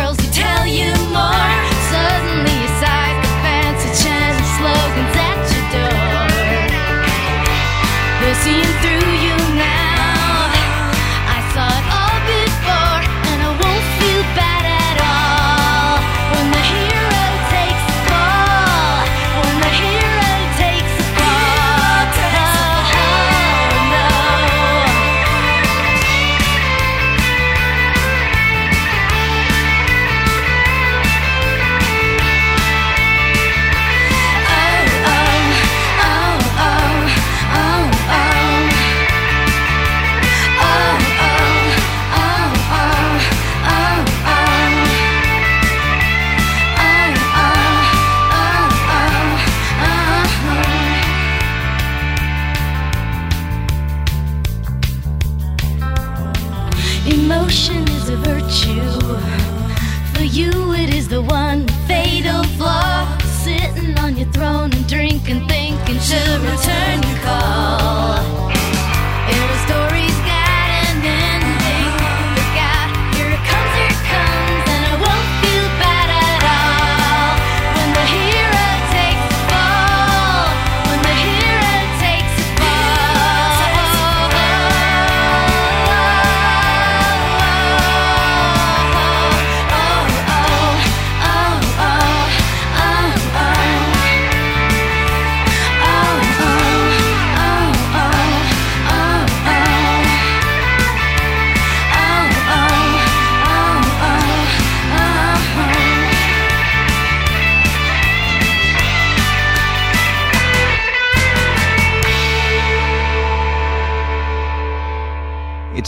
girls who tell you more. Suddenly your psychopaths are chanting slogans at your door. They're seeing through.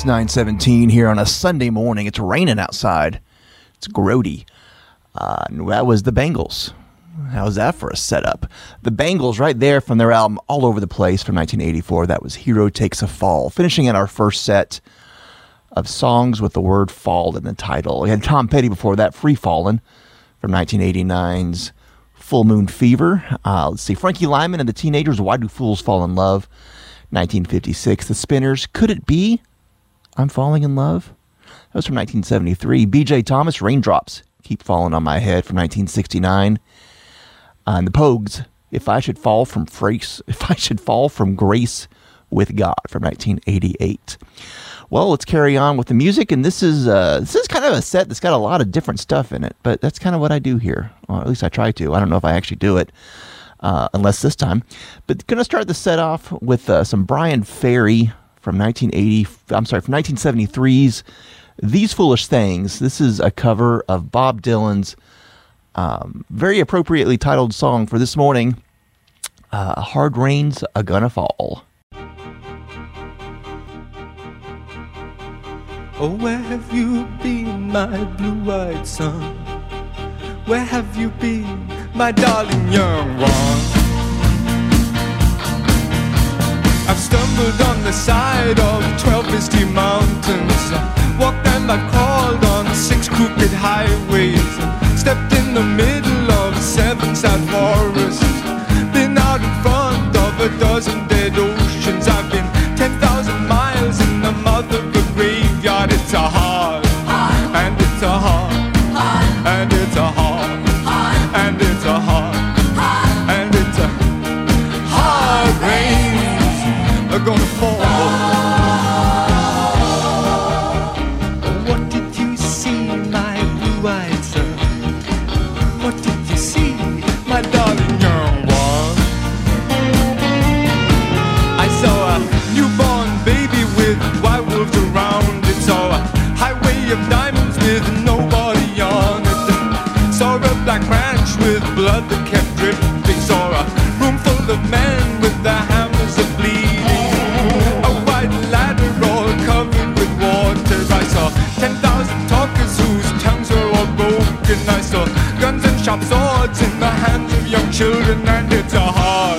It's 917 here on a Sunday morning. It's raining outside. It's grody. Uh, that was the Bangles. How's that for a setup? The Bangles, right there from their album All Over the Place from 1984. That was Hero Takes a Fall. Finishing in our first set of songs with the word fall in the title. We had Tom Petty before that, Free Fallin' from 1989's Full Moon Fever. Uh, let's see, Frankie Lymon and the Teenagers, Why Do Fools Fall in Love? 1956. The Spinners, Could It Be? I'm Falling in Love? That was from 1973. BJ Thomas, Raindrops Keep Falling on My Head from 1969. Uh, and the Pogues, If I Should Fall from Grace, If I Should Fall from Grace with God from 1988. Well, let's carry on with the music, and this is uh, this is kind of a set that's got a lot of different stuff in it, but that's kind of what I do here. Or at least I try to. I don't know if I actually do it, uh, unless this time. But going to start the set off with uh, some Bryan Ferry from 1980. I'm sorry, from 1973's "These Foolish Things." This is a cover of Bob Dylan's um, very appropriately titled song for this morning. Uh, "Hard Rain's a Gonna Fall." Oh, where have you been, my blue-eyed son? Where have you been, my darling young one? I've stumbled on the side of twelve misty mountains, I walked and I crawled on six crooked highways, stepped in the middle of seven sad forests, been out in front of a dozen dead oceans. Sharp swords in the hands of young children, and it's a hard,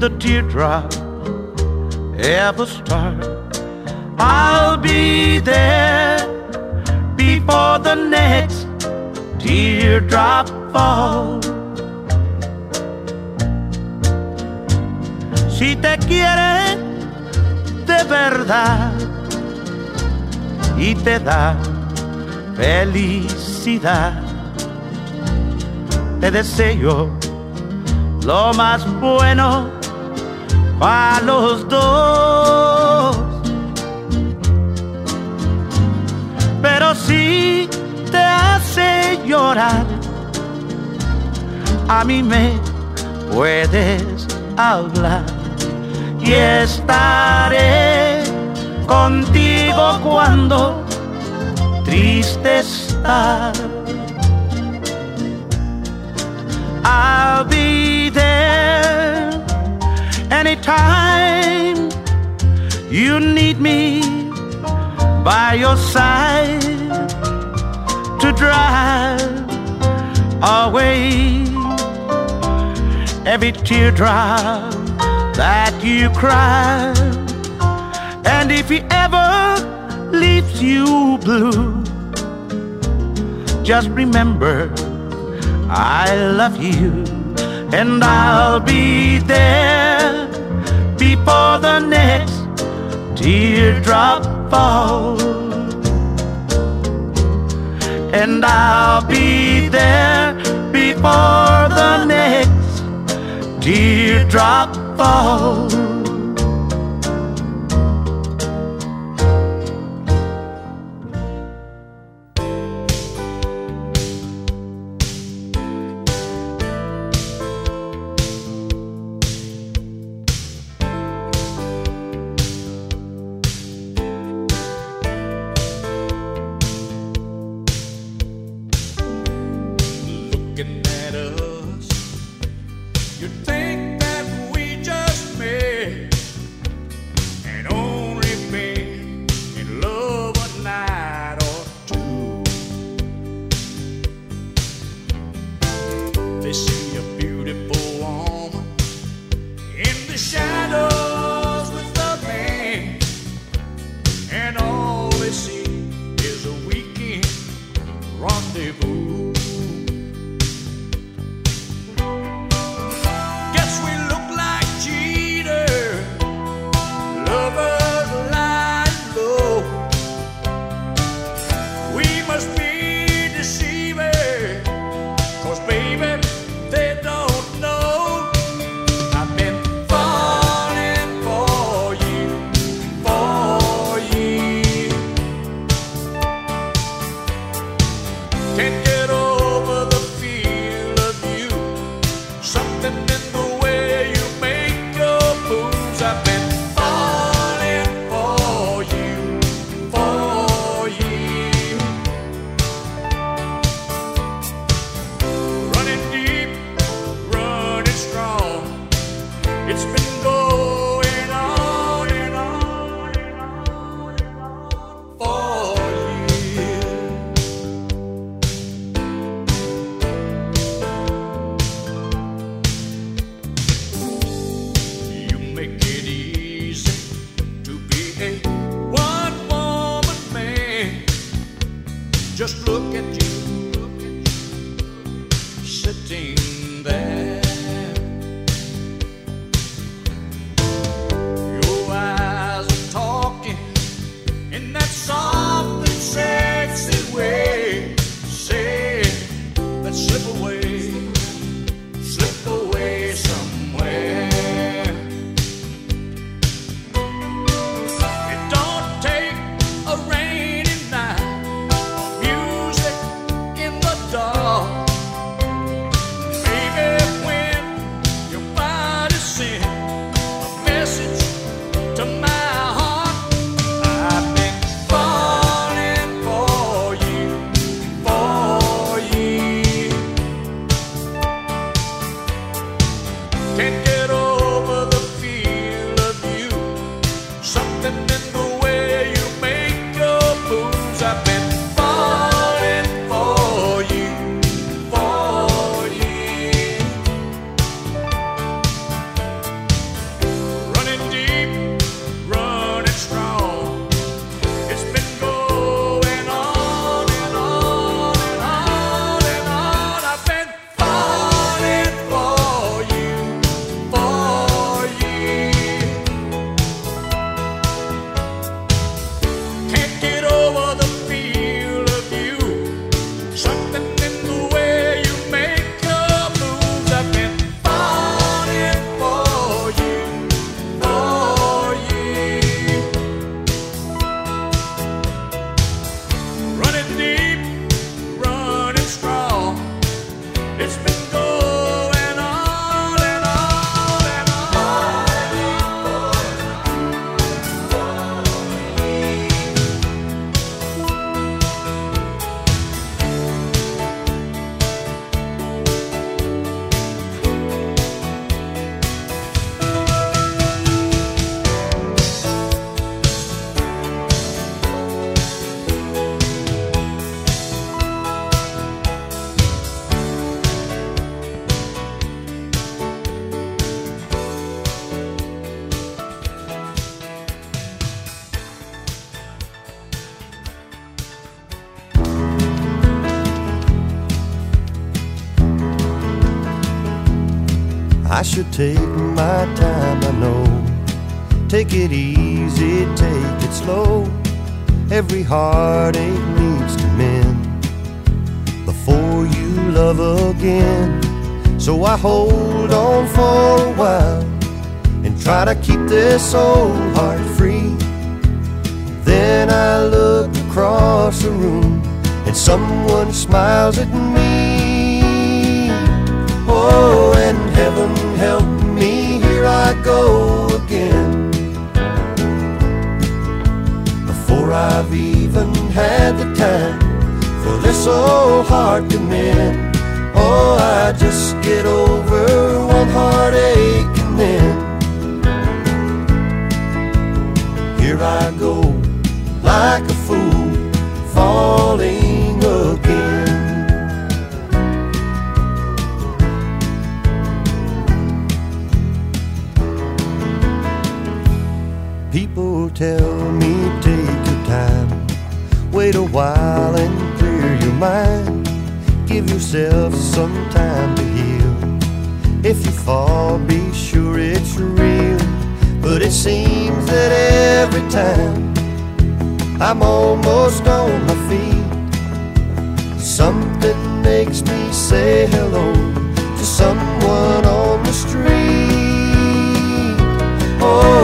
the teardrop ever start, I'll be there before the next teardrop falls. Si te quiere de verdad y te da felicidad, te deseo lo más bueno para los dos. Pero si te hace llorar, a mí me puedes hablar y estaré contigo cuando triste estás. I'll be there anytime you need me by your side to drive away every teardrop that you cry. And if he ever leaves you blue, just remember I love you and I'll be there before the next teardrop falls. And I'll be there before the next teardrop falls. Should take my time, I know. Take it easy, take it slow. Every heartache needs to mend before you love again. So I hold on for a while and try to keep this old heart free. Then I look across the room and someone smiles at me. Go again. Before I've even had the time for this old heart to mend. Oh, I just get over one heartache and then here I go like tell me take your time, wait a while and clear your mind. Give yourself some time to heal. If you fall, be sure it's real. But it seems that every time I'm almost on my feet, something makes me say hello to someone on the street. Oh,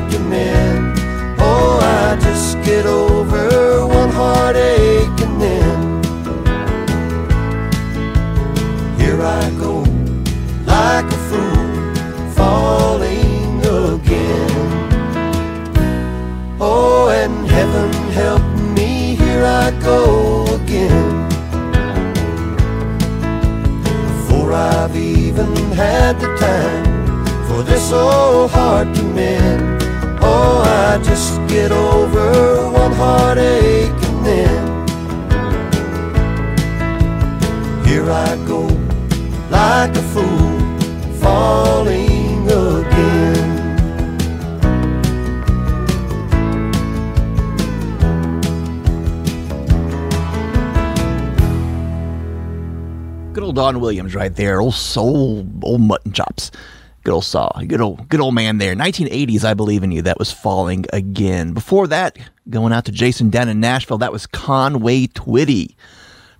mend. Oh, I just get over one heartache and then here I go like a fool falling again. Oh, and heaven help me, here I go again. Before I've even had the time for this old heart to mend. Just get over one heartache and then here I go like a fool falling again. Good old Don Williams right there. Old soul, old mutton chops. Good old saw. Good old, good old man there. 1980s, I believe in you. That was falling again. Before that, going out to Jason down in Nashville. That was Conway Twitty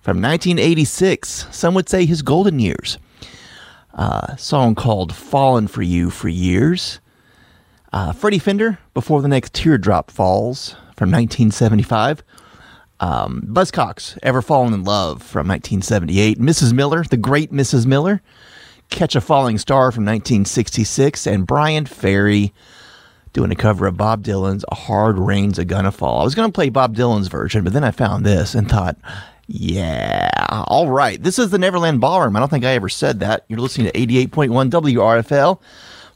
from 1986. Some would say his golden years. Uh, song called "Fallen for You" for years. Uh, Freddie Fender, before the next teardrop falls from 1975. Um, Buzzcocks, Ever Fallen in Love from 1978. Mrs. Miller, the great Mrs. Miller, Catch a Falling Star from 1966. And Bryan Ferry doing a cover of Bob Dylan's A Hard Rain's a Gonna Fall. I was going to play Bob Dylan's version, but then I found this and thought, yeah, all right. This is the Neverland Ballroom. I don't think I ever said that. You're listening to 88.1 WRFL.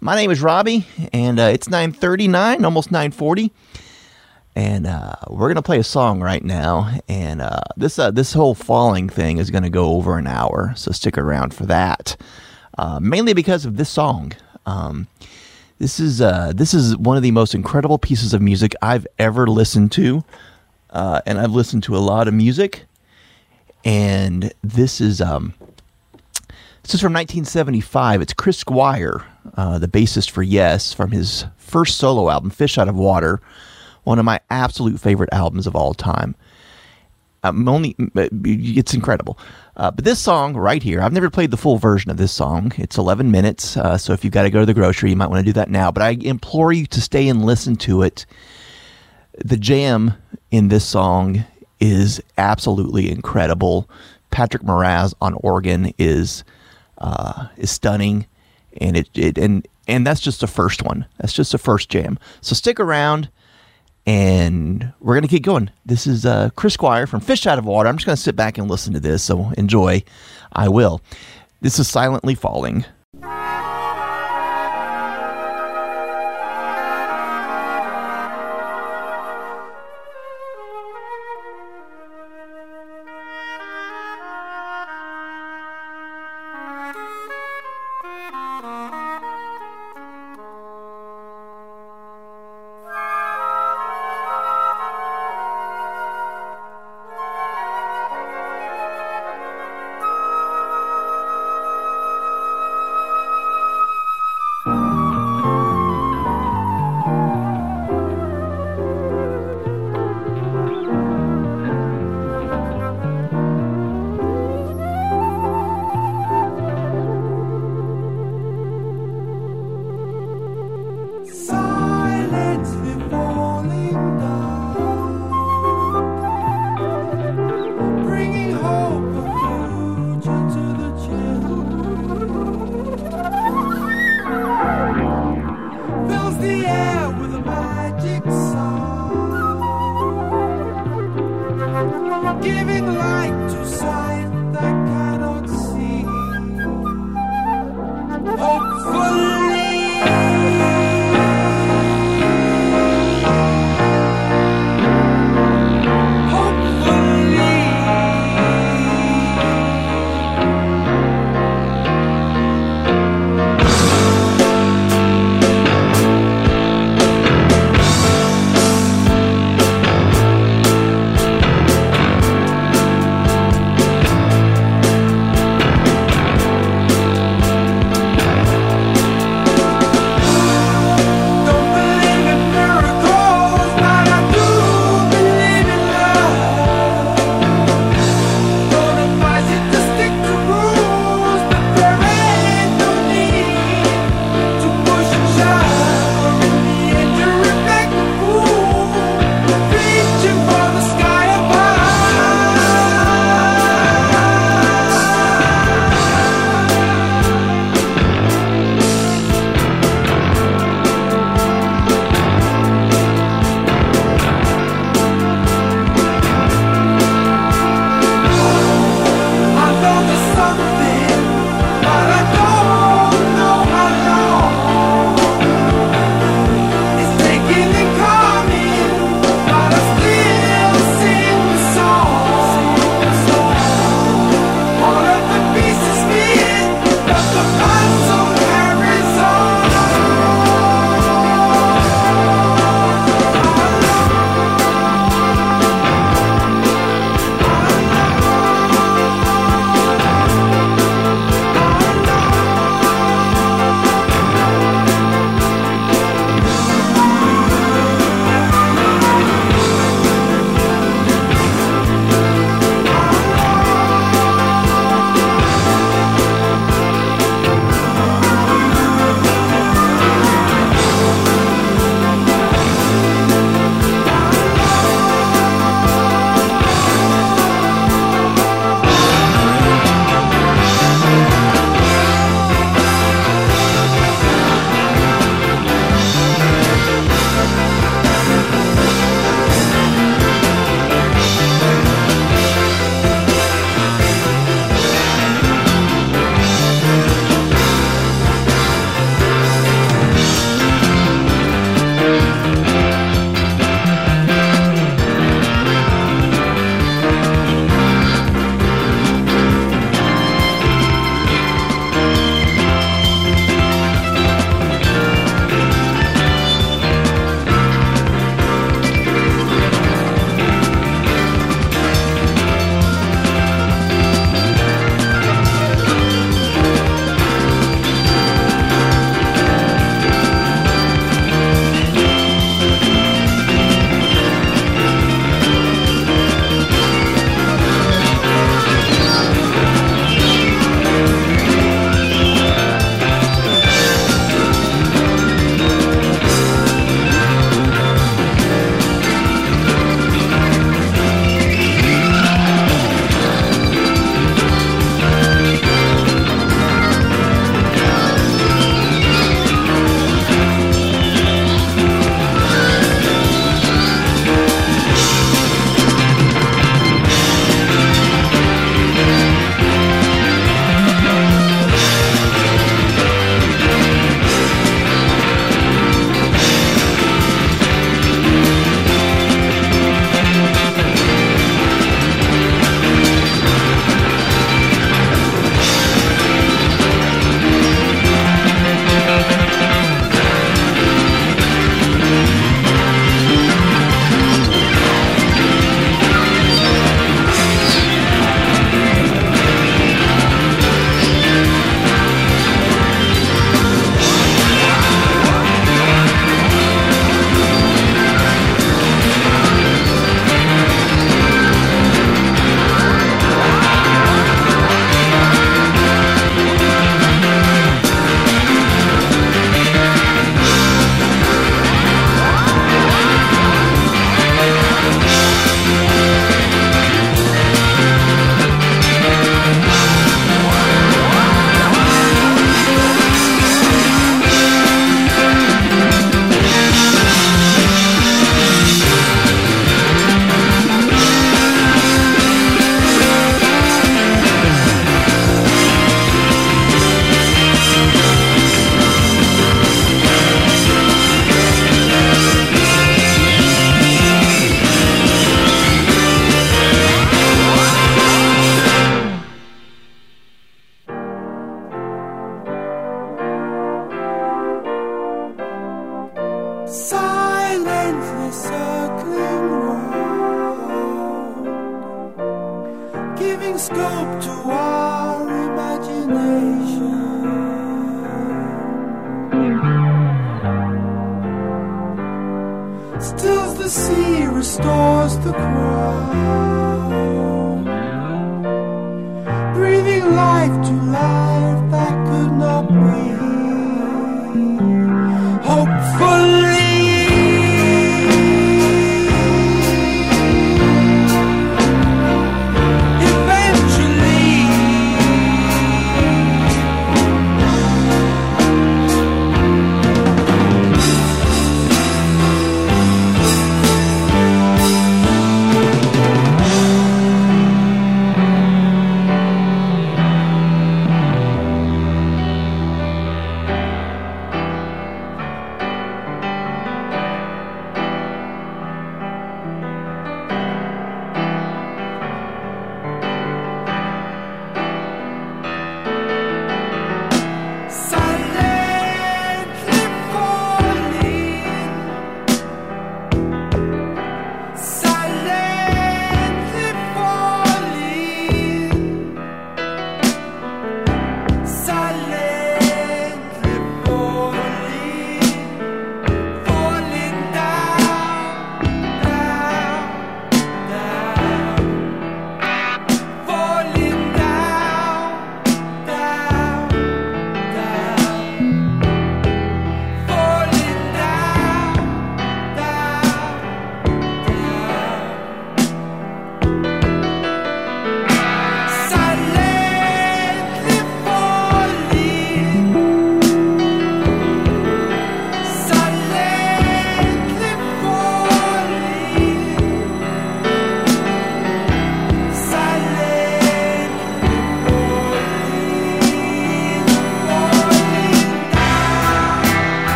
My name is Robbie, and uh, it's 9.39, almost 9.40 and uh, we're gonna play a song right now. And uh, this uh, this whole falling thing is gonna go over an hour, so stick around for that. Uh, mainly because of this song. Um, this is uh, this is one of the most incredible pieces of music I've ever listened to, uh, and I've listened to a lot of music. And this is um, this is from 1975. It's Chris Squire, the bassist for Yes, from his first solo album, Fish Out of Water one of my absolute favorite albums of all time. I'm only, it's incredible. Uh, but this song right here, I've never played the full version of this song. It's 11 minutes, uh, so if you've got to go to the grocery, you might want to do that now. But I implore you to stay and listen to it. The jam in this song is absolutely incredible. Patrick Moraz on organ is uh, is stunning, and it, it and and that's just the first one. That's just the first jam. So stick around and we're going to keep going. This is uh, Chris Squire from Fish Out of Water. I'm just going to sit back and listen to this, so enjoy. I will. This is Silently Falling.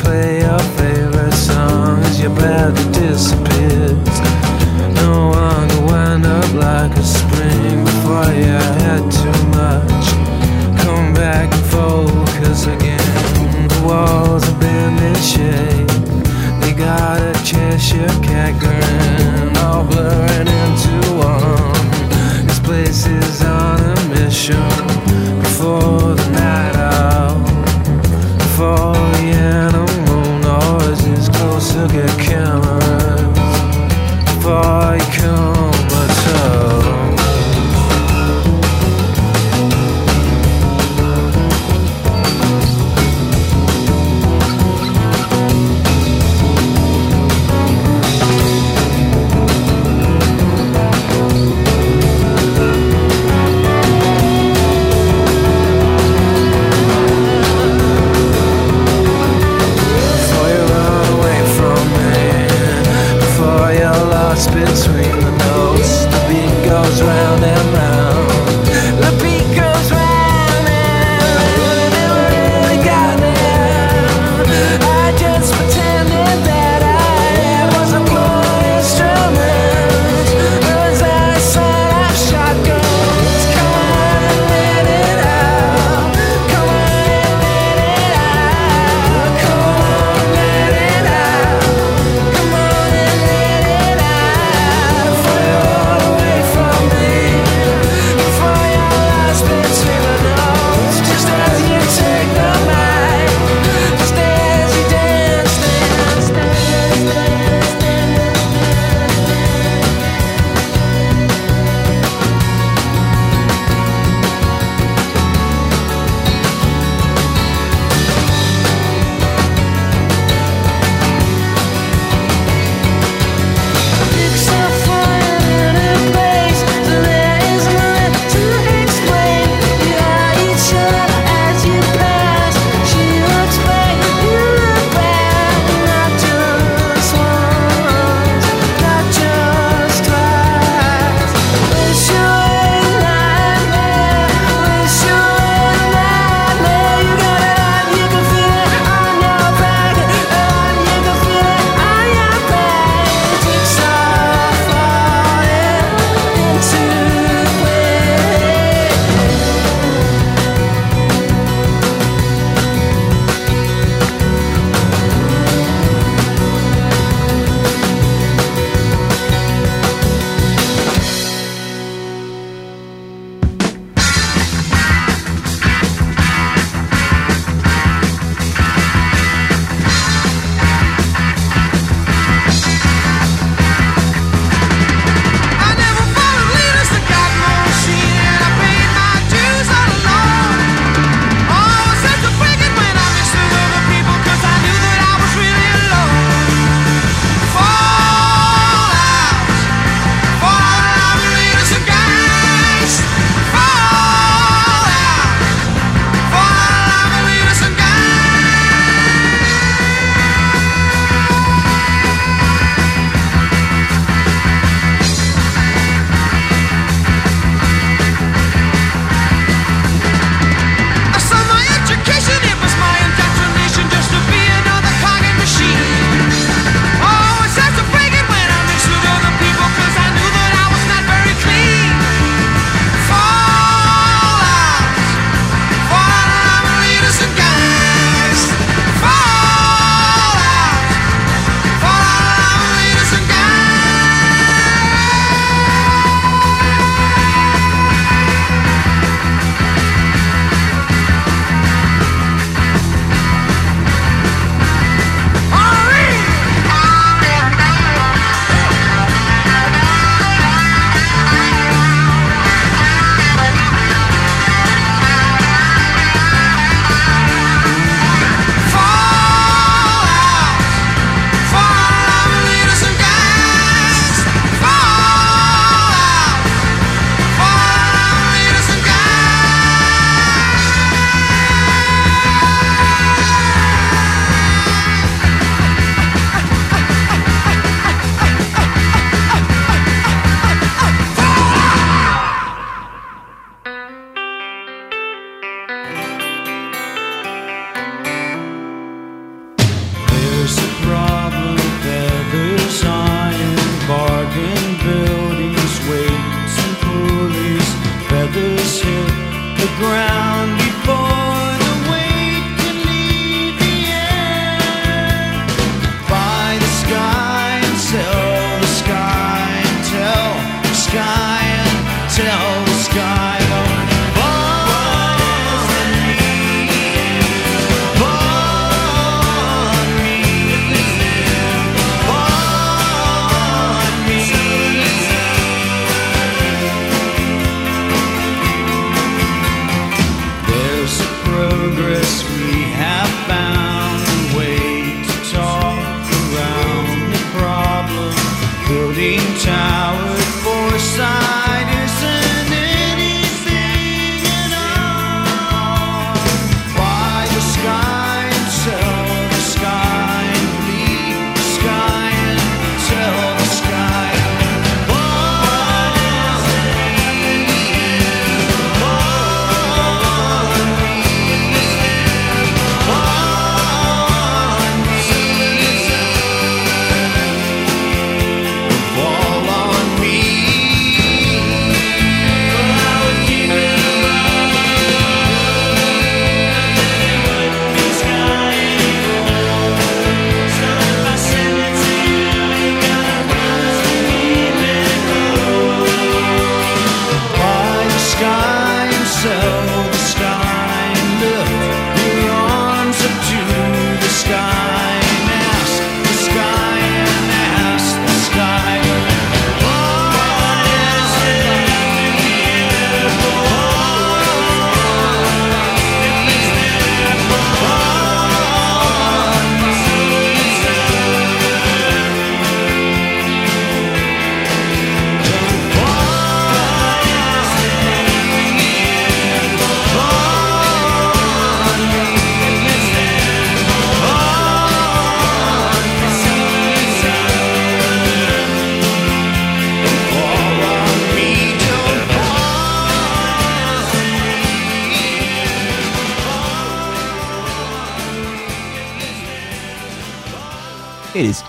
Play your favorite song, as your bladder disappears. No could wind up like a spring before you had too much. Come back and focus again. The walls have been in shape. They got a Cheshire cat grin,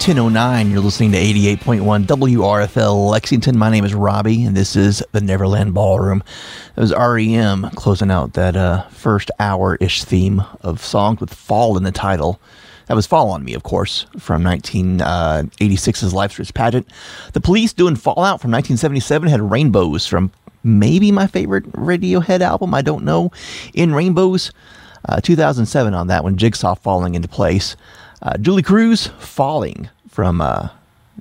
10.09. You're listening to 88.1 WRFL Lexington. My name is Robbie, and this is the Neverland Ballroom. It was REM closing out that uh, first hour-ish theme of songs with Fall in the title. That was Fall on Me, of course, from 1986's Lifes Rich Pageant. The Police doing Fallout from 1977 had Rainbows from maybe my favorite Radiohead album. I don't know. In Rainbows, uh, 2007 on that one, Jigsaw falling into place. Uh, Julee Cruise, Falling from uh,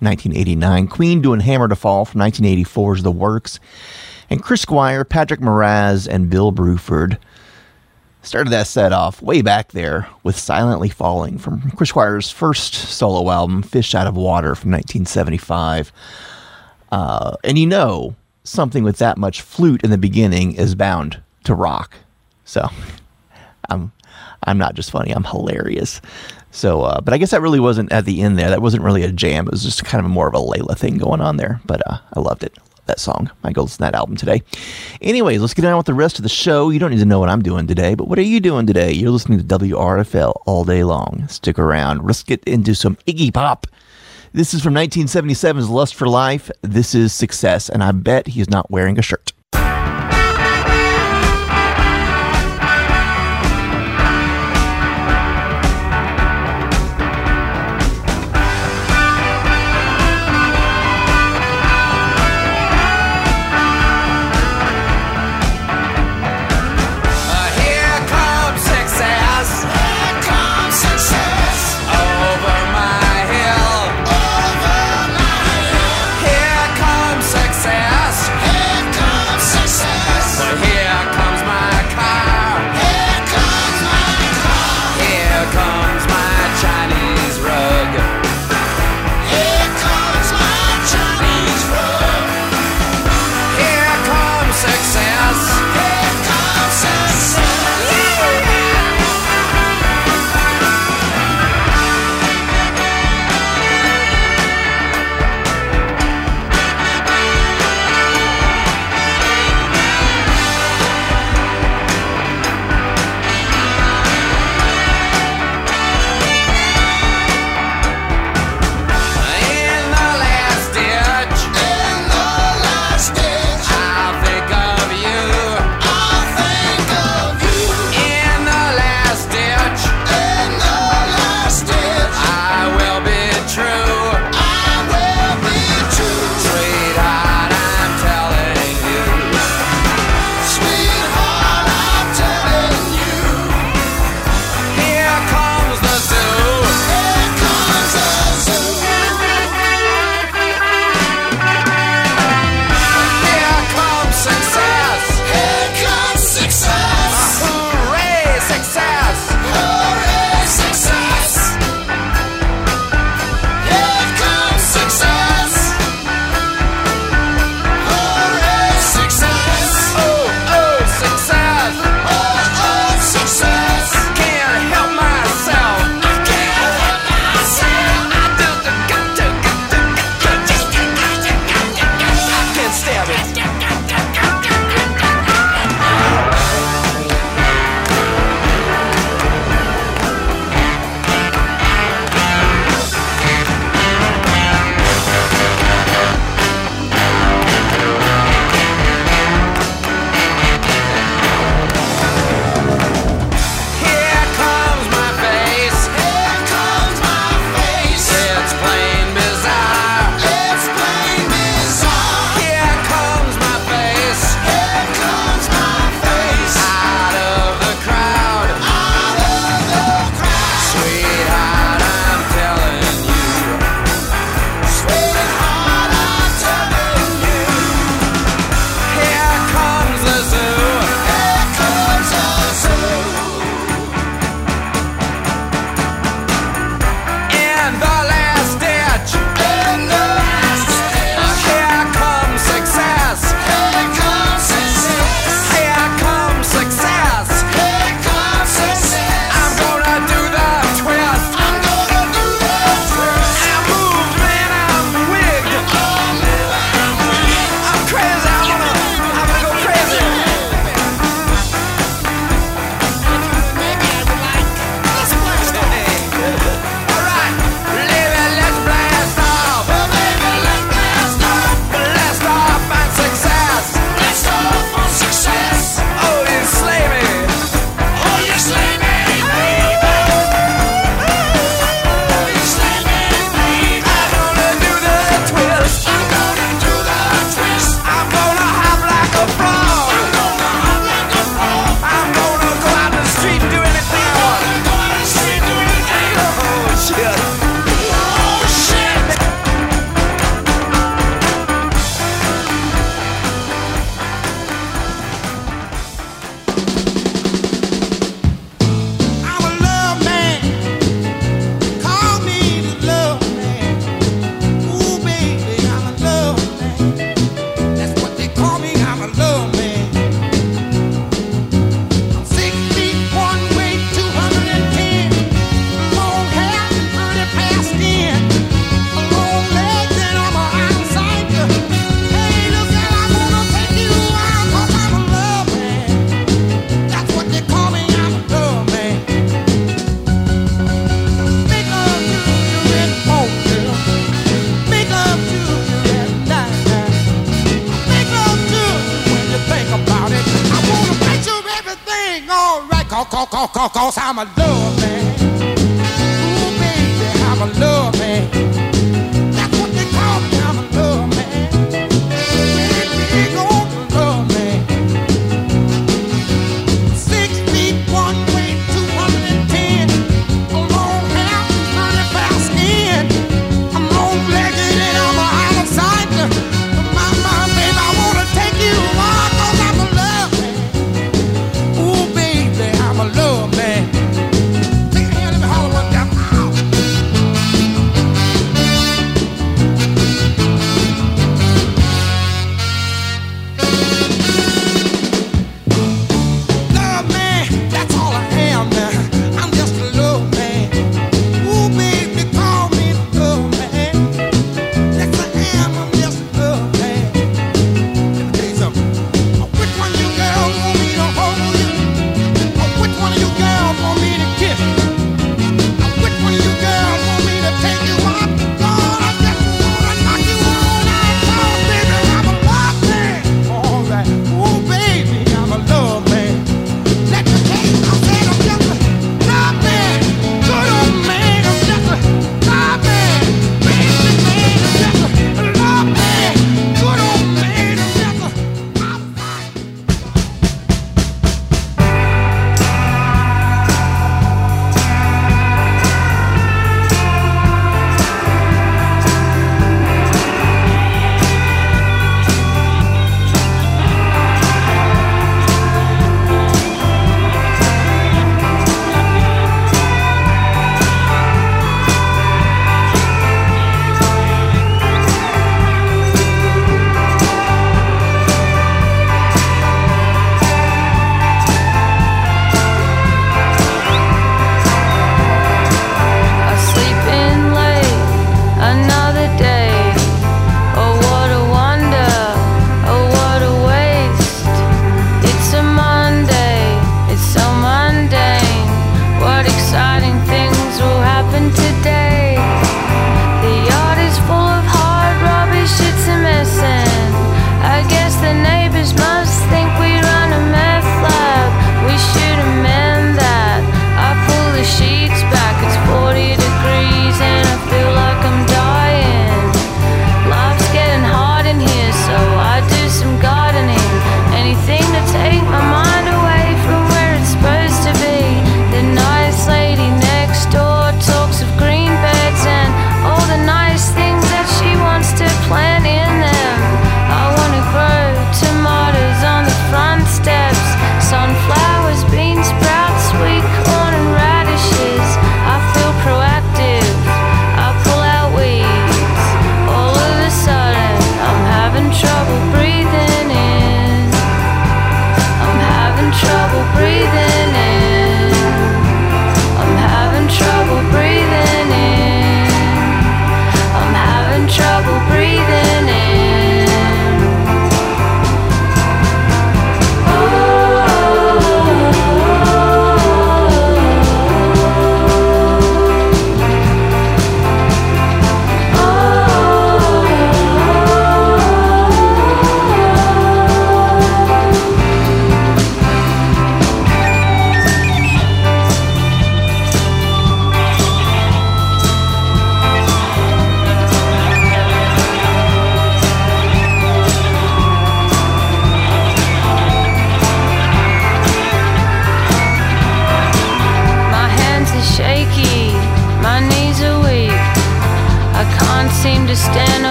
1989. Queen doing Hammer to Fall from 1984's The Works. And Chris Squire, Patrick Moraz, and Bill Bruford started that set off way back there with Silently Falling from Chris Squire's first solo album, Fish Out of Water from 1975. Uh, and you know, something with that much flute in the beginning is bound to rock. So I'm I'm not just funny, I'm hilarious. So, uh, but I guess that really wasn't at the end there. That wasn't really a jam. It was just kind of more of a Layla thing going on there. But uh, I loved it. That song. My goal is that album today. Anyways, let's get on with the rest of the show. You don't need to know what I'm doing today, but what are you doing today? You're listening to WRFL all day long. Stick around. Let's get into some Iggy Pop. This is from 1977's Lust for Life. This is Success, and I bet he's not wearing a shirt.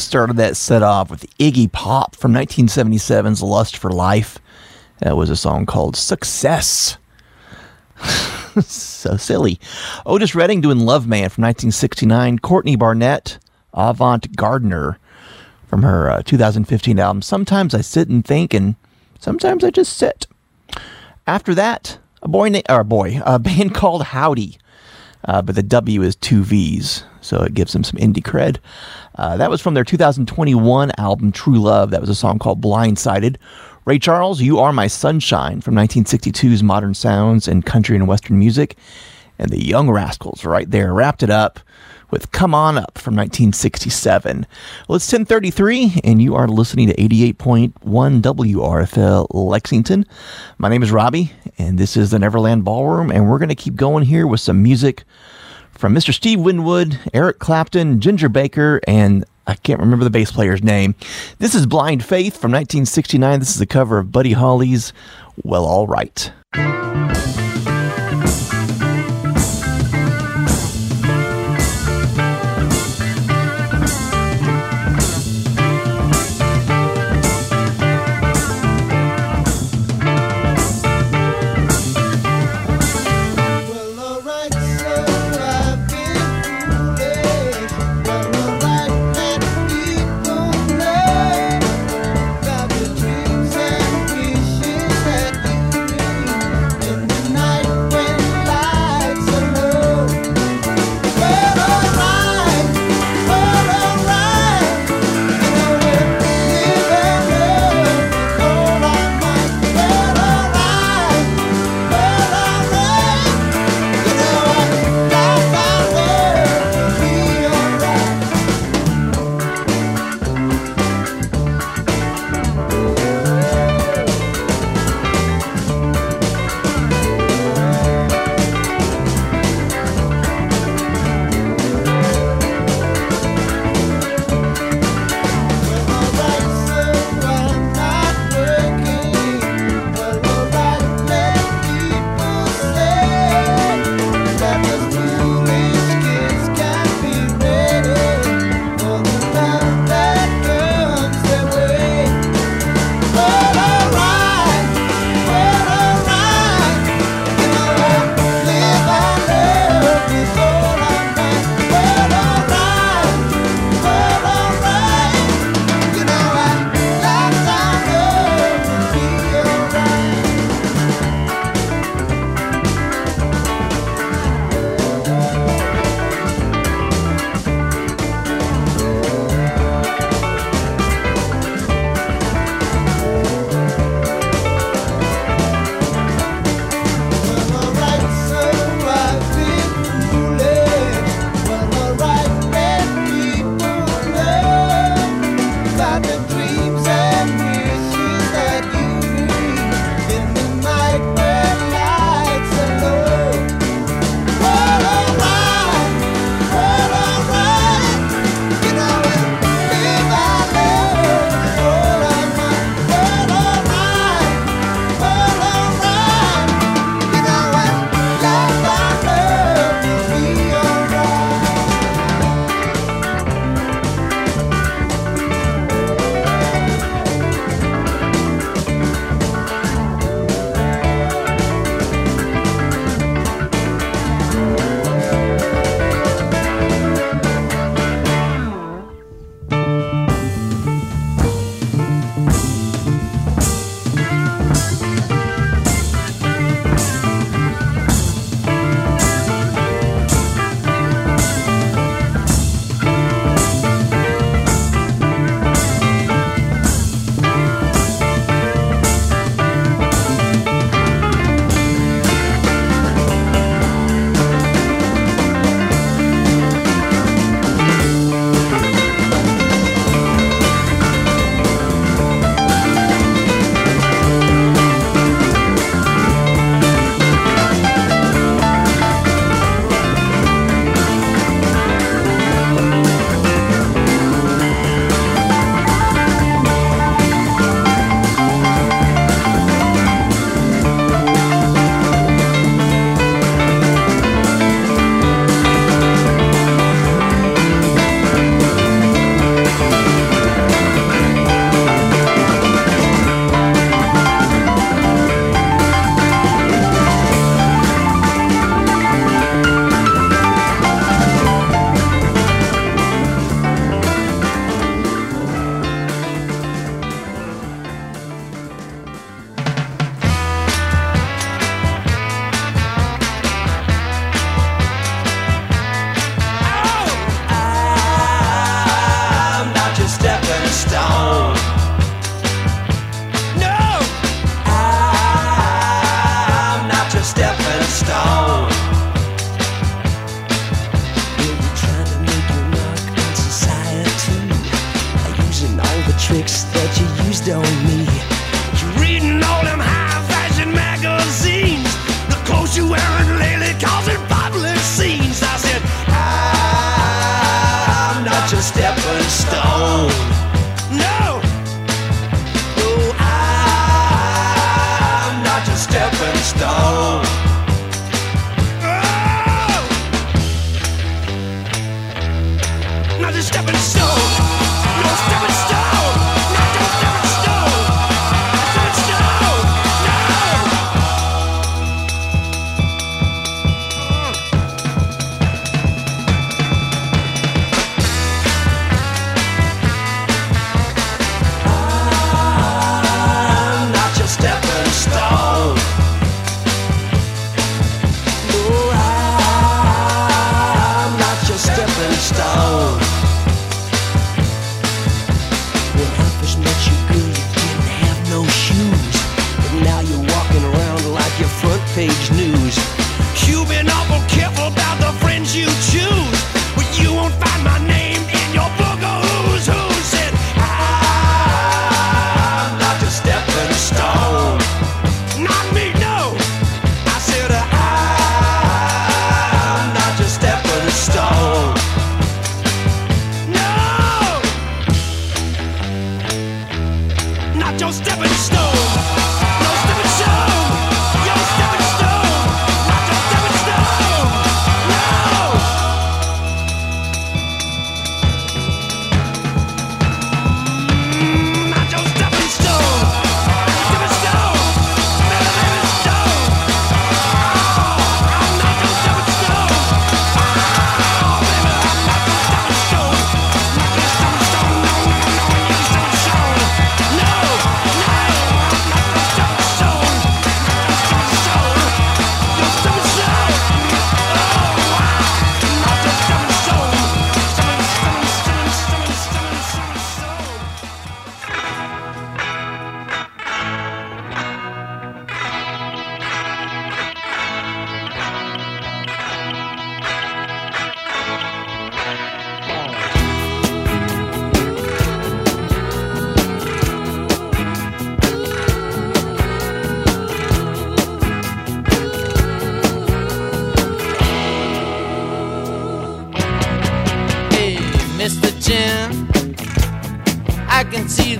Started that set off with Iggy Pop from 1977's Lust for Life. That was a song called Success. so silly. Otis Redding doing Love Man from 1969. Courtney Barnett, Avant Gardner from her uh, 2015 album. Sometimes I sit and think, and sometimes I just sit. After that, a boy, or a boy, a band called Hovvdy, uh, but the W is two V's, so it gives them some indie cred. Uh, that was from their 2021 album True Love. That was a song called Blindsided. Ray Charles, You Are My Sunshine from 1962's Modern Sounds and Country and Western Music. And the Young Rascals right there wrapped it up with Come On Up from 1967. Well, it's 1033, and you are listening to 88.1 WRFL Lexington. My name is Robbie, and this is the Neverland Ballroom, and we're going to keep going here with some music from Mr. Steve Winwood, Eric Clapton, Ginger Baker, and I can't remember the bass player's name. This is Blind Faith from 1969. This is a cover of Buddy Holly's Well, All Right.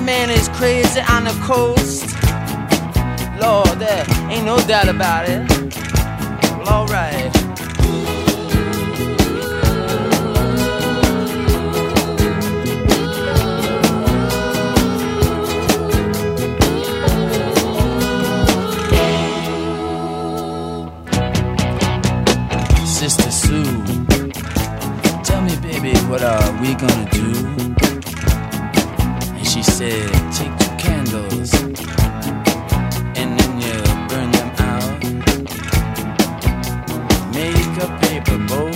The man is crazy on the coast. Lord, there ain't no doubt about it. Well, alright. Sister Sue, tell me, baby, what are we gonna do? Take two candles and then you burn them out. Make a paper boat,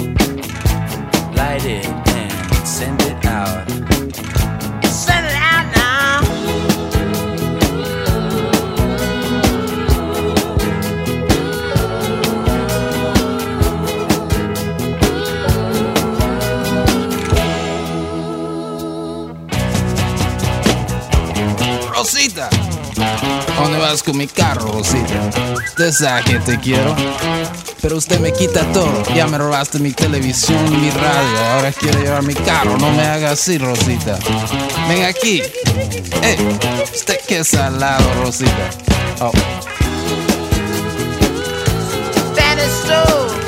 light it and send it out. ¿A ¿dónde vas con mi carro, Rosita? Usted sabe que te quiero, pero usted me quita todo. Ya me robaste mi televisión y mi radio, ahora quiere llevar mi carro. No me haga así, Rosita. Ven aquí. Eh, usted que salado, Rosita. Oh. Spanish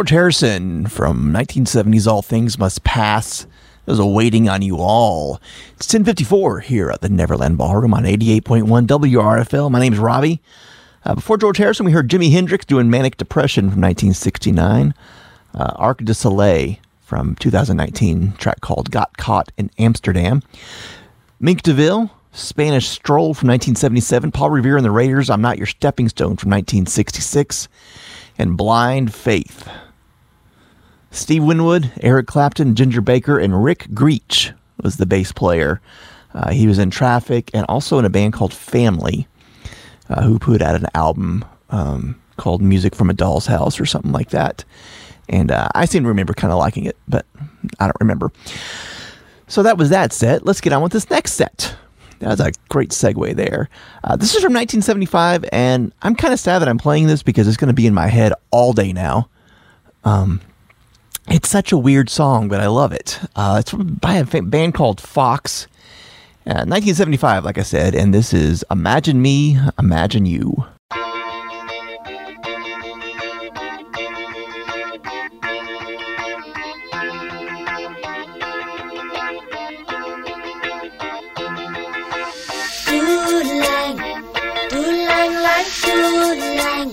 George Harrison from 1970s All Things Must Pass. There's a waiting on you all. It's 1054 here at the Neverland Ballroom on 88.1 WRFL. My name's Robbie. Uh, before George Harrison, we heard Jimi Hendrix doing Manic Depression from 1969. Uh, Arc de Soleil from 2019, track called Got Caught in Amsterdam. Mink DeVille, Spanish Stroll from 1977. Paul Revere and the Raiders, I'm Not Your Stepping Stone from 1966. And Blind Faith. Steve Winwood, Eric Clapton, Ginger Baker, and Ric Grech was the bass player. Uh, he was in Traffic and also in a band called Family, uh, who put out an album um, called Music from a Doll's House or something like that. And uh, I seem to remember kind of liking it, but I don't remember. So that was that set. Let's get on with this next set. That was a great segue there. Uh, this is from 1975, and I'm kind of sad that I'm playing this because it's going to be in my head all day now. Um, it's such a weird song, but I love it. Uh, it's by a band called Fox. Uh, 1975, like I said, and this is Imagine Me, Imagine You.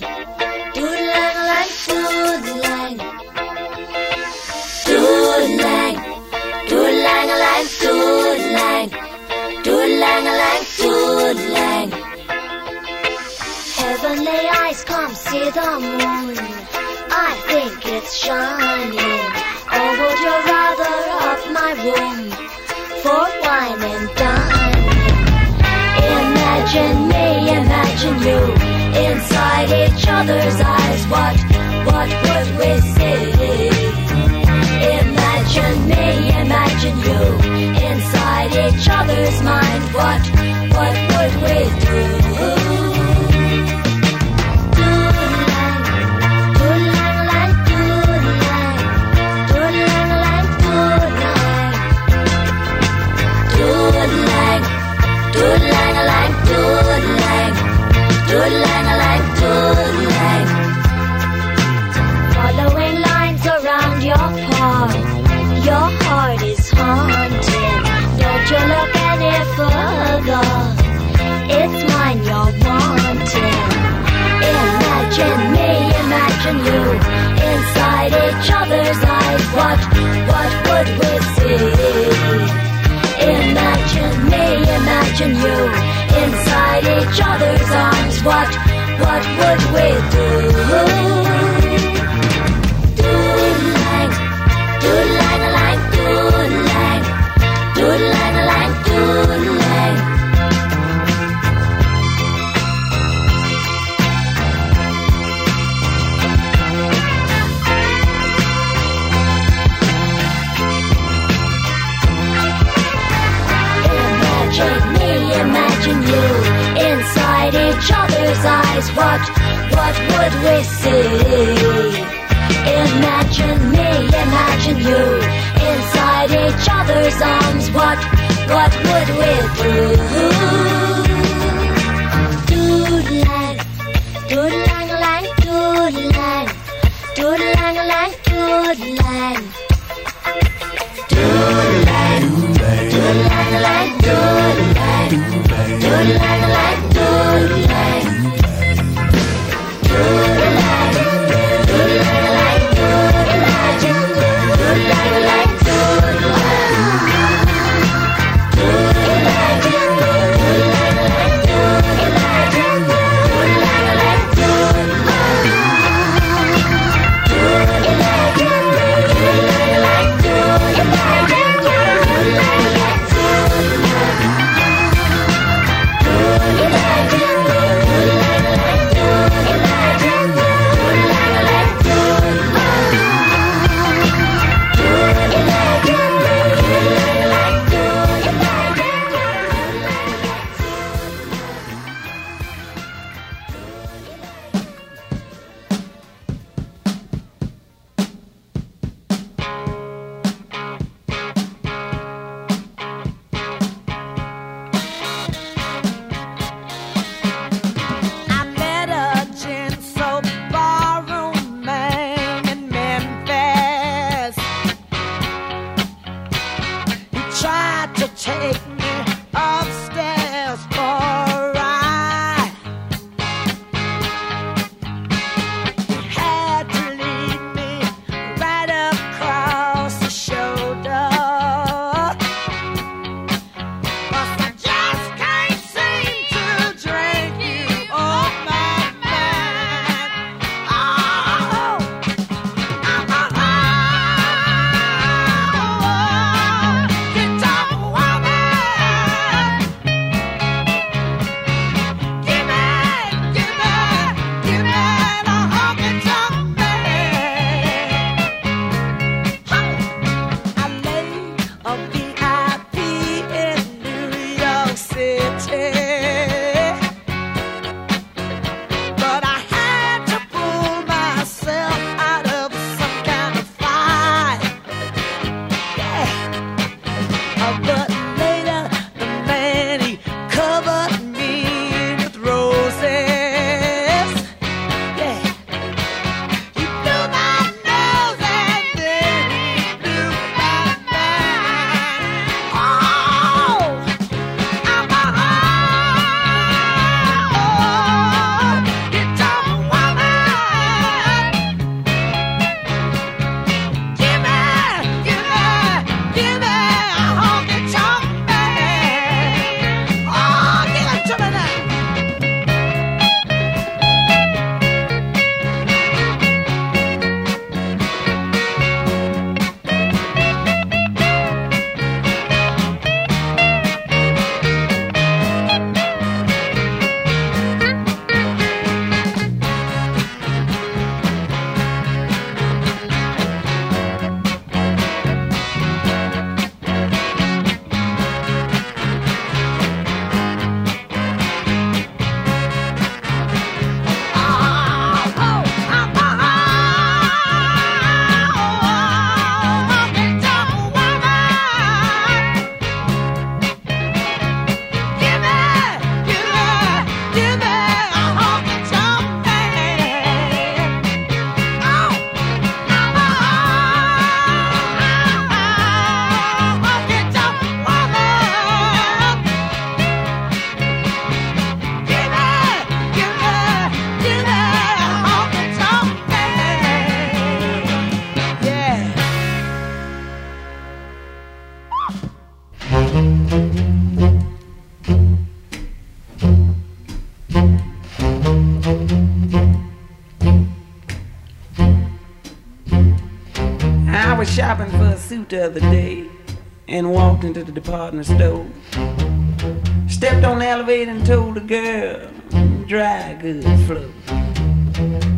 Like Heavenly eyes, come see the moon. I think it's shining. Or would you rather off my room for wine and dine? Imagine me, imagine you inside each other's eyes. What, what would we see? Imagine me, imagine you inside each other's mind. What, what would we do? Imagine me, imagine you, inside each other's arms. What, what would we do? Imagine you inside each other's eyes. What, what would we see? Imagine me, imagine you inside each other's arms. What, what would we do? Doodlang, doodlang like doodlang, doodlang like doodlang. Doodlang, doodlang like doodlang, doodlang like suit the other day and walked into the department store. Stepped on the elevator and told the girl, dry goods flow.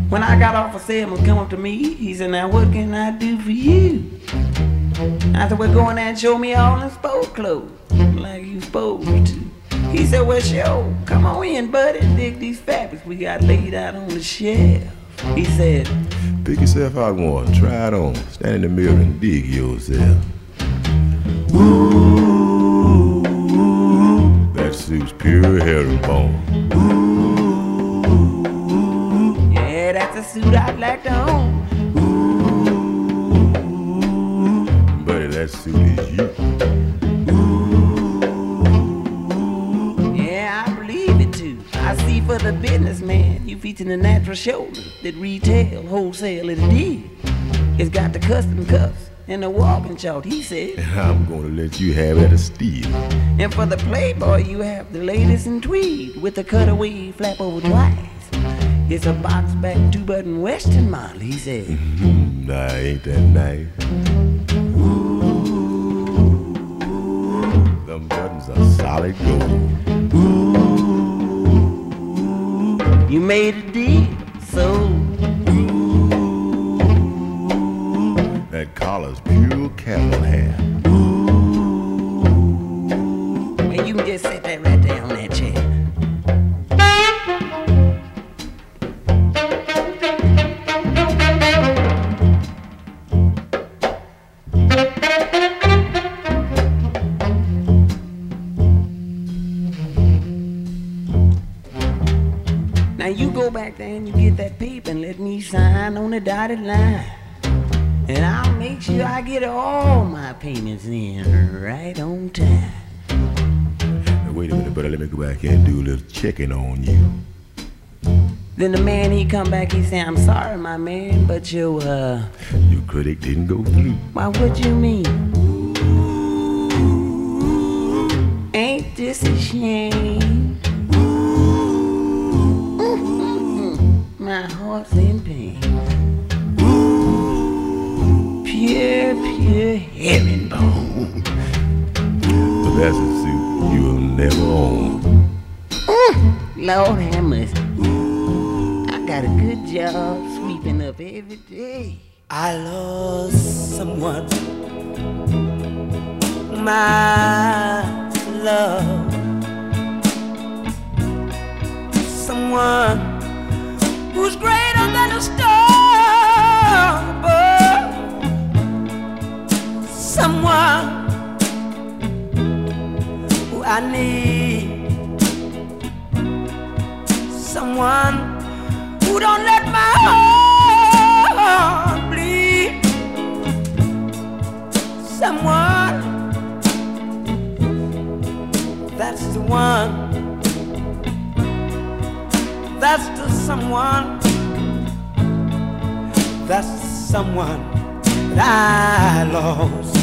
When I got off, a salesman come up to me. He said, Now what can I do for you? I said, Well, go in there and show me all the sport clothes, like you supposed to. He said, Well, sure, come on in, buddy, dig these fabrics we got laid out on the shelf. He said, Pick yourself out one, try it on, stand in the mirror and dig yourself. Ooh, that suit's pure herringbone. Yeah, that's a suit I'd like to own. Ooh, Buddy, that suit is you. Ooh, Yeah, I believe it too. I see for the businessman, you featuring the natural shoulder that retail, walking he said. I'm gonna let you have it a steal. And for the playboy, you have the latest in tweed with the cutaway flap over twice. It's a box back two button western model, he said. Mm, nah, ain't that nice? I'm sorry, my man, but your uh Your credit didn't go through. why what you mean? I need someone who don't let my heart bleed. Someone that's the one. That's the someone. That's the someone that I lost.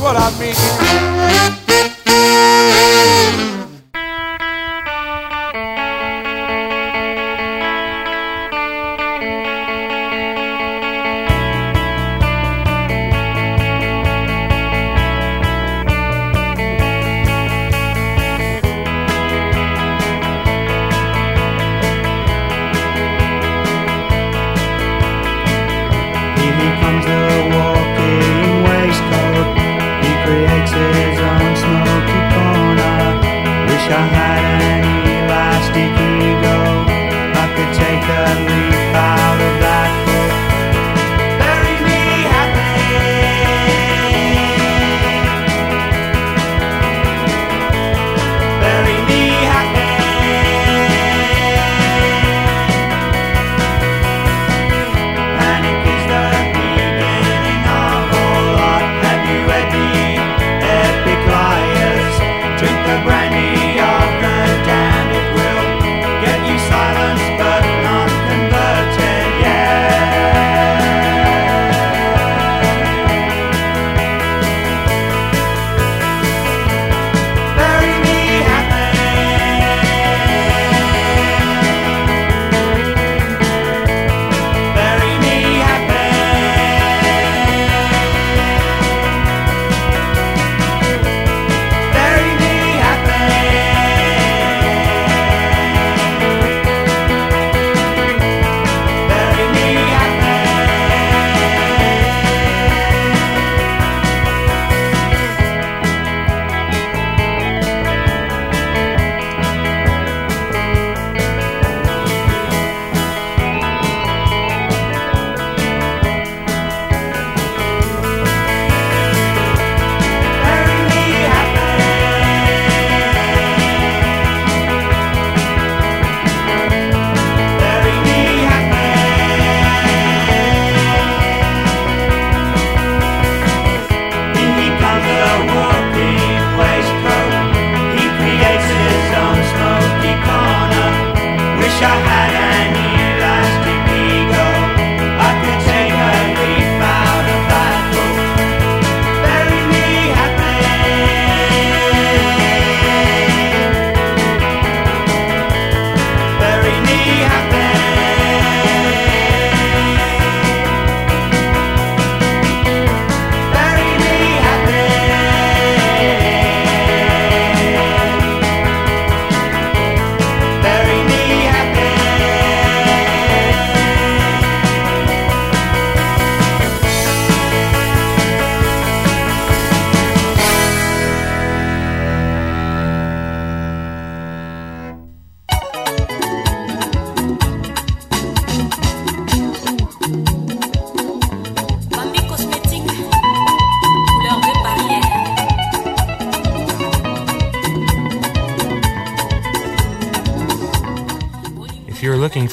What I mean.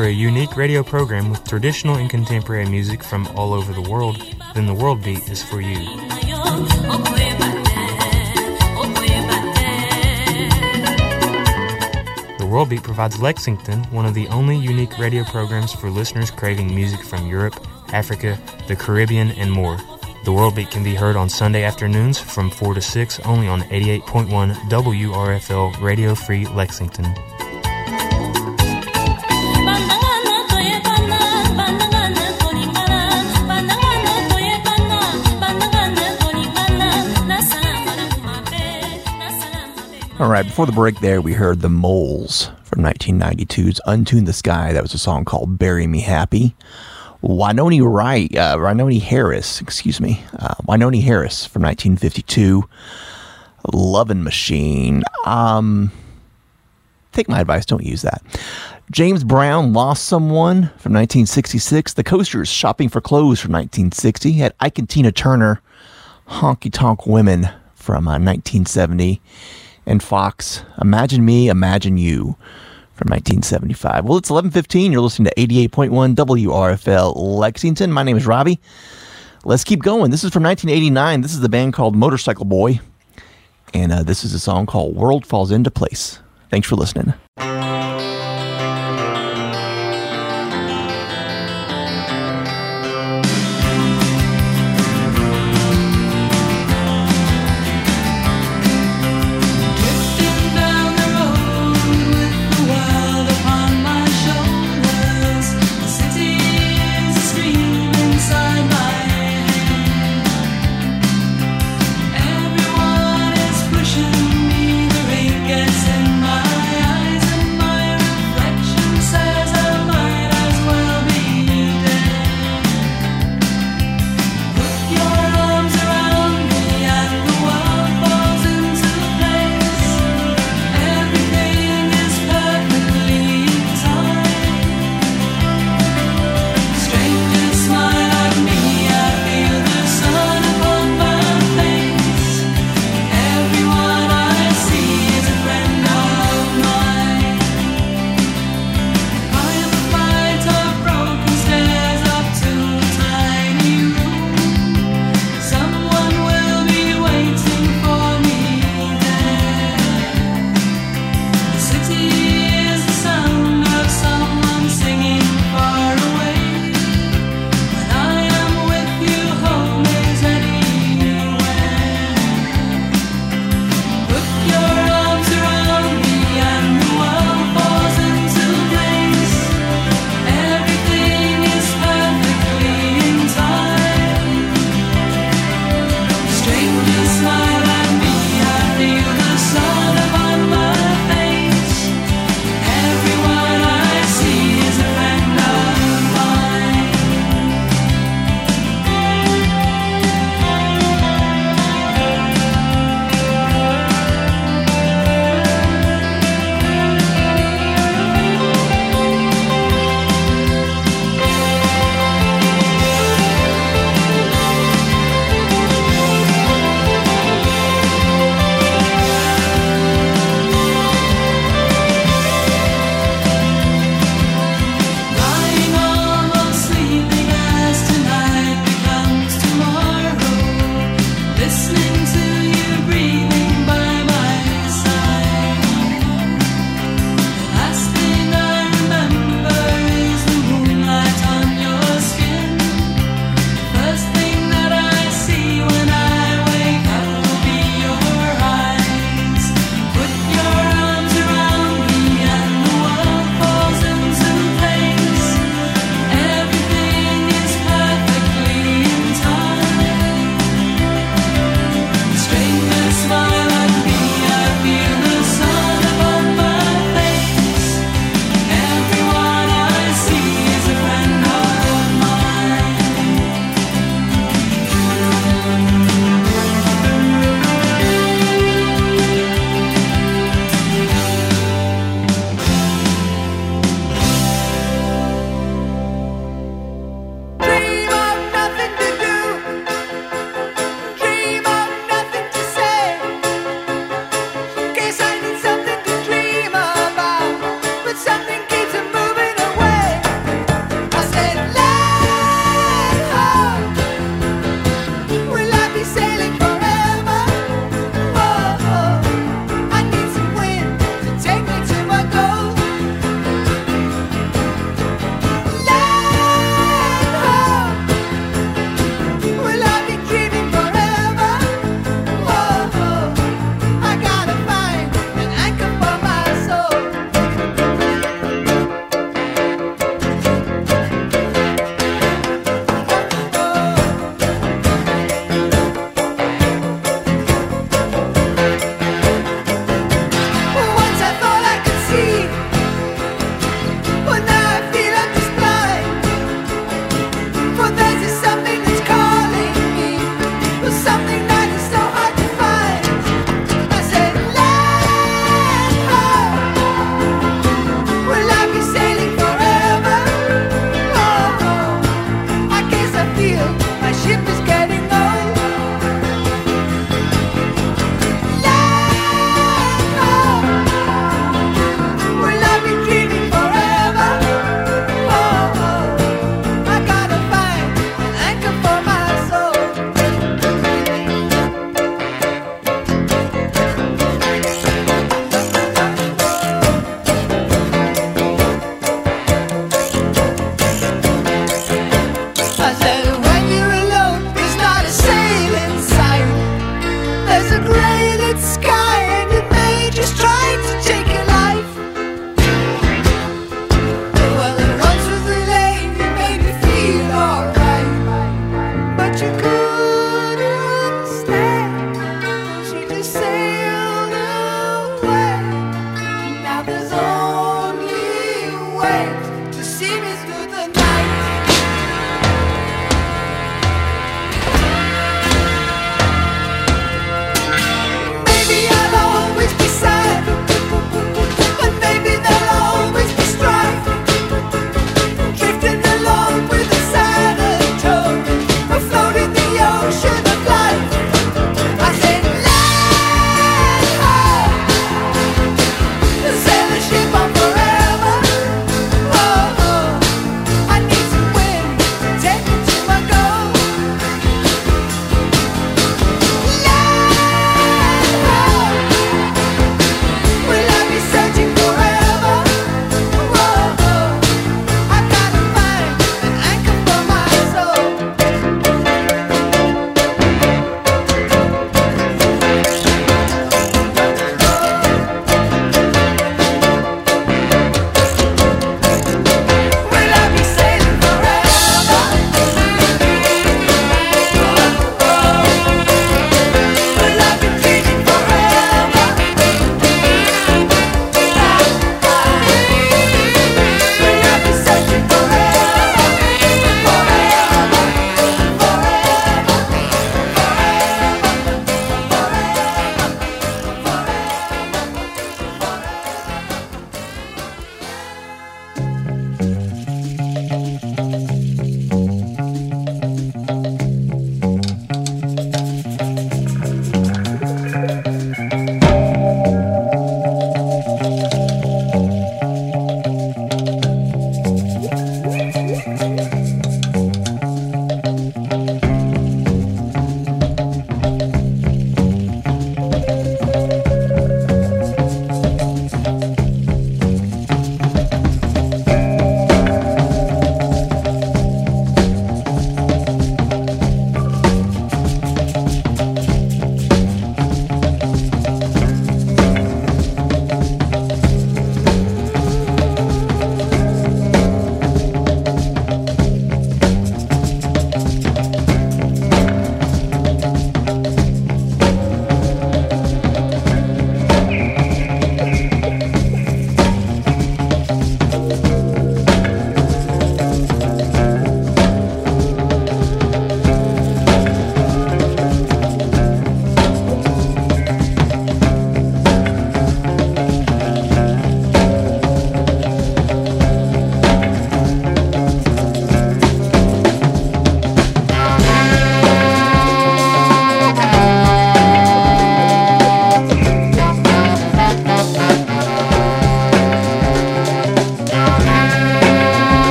For a unique radio program with traditional and contemporary music from all over the world, then the World Beat is for you. The World Beat provides Lexington one of the only unique radio programs for listeners craving music from Europe, Africa, the Caribbean, and more. The World Beat can be heard on Sunday afternoons from 4 to 6 only on 88.1 WRFL Radio Free Lexington. Before the break there, we heard The Moles from 1992's Untune the Sky. That was a song called Bury Me Happy. Wynonie Wright, uh, Wynonie Harris, excuse me, uh, Wynonie Harris from 1952. Lovin' Machine. Um, take my advice, don't use that. James Brown lost someone from 1966. The Coasters shopping for clothes from 1960. Had Ike and Tina Turner, Honky Tonk Women from uh, 1970, and Fox, Imagine Me, Imagine You from 1975. Well, it's 11:15. You're listening to 88.1 WRFL Lexington. My name is Robbie. Let's keep going. This is from 1989. This is the band called Motorcycle Boy, and uh, this is a song called "World Falls Into Place." Thanks for listening.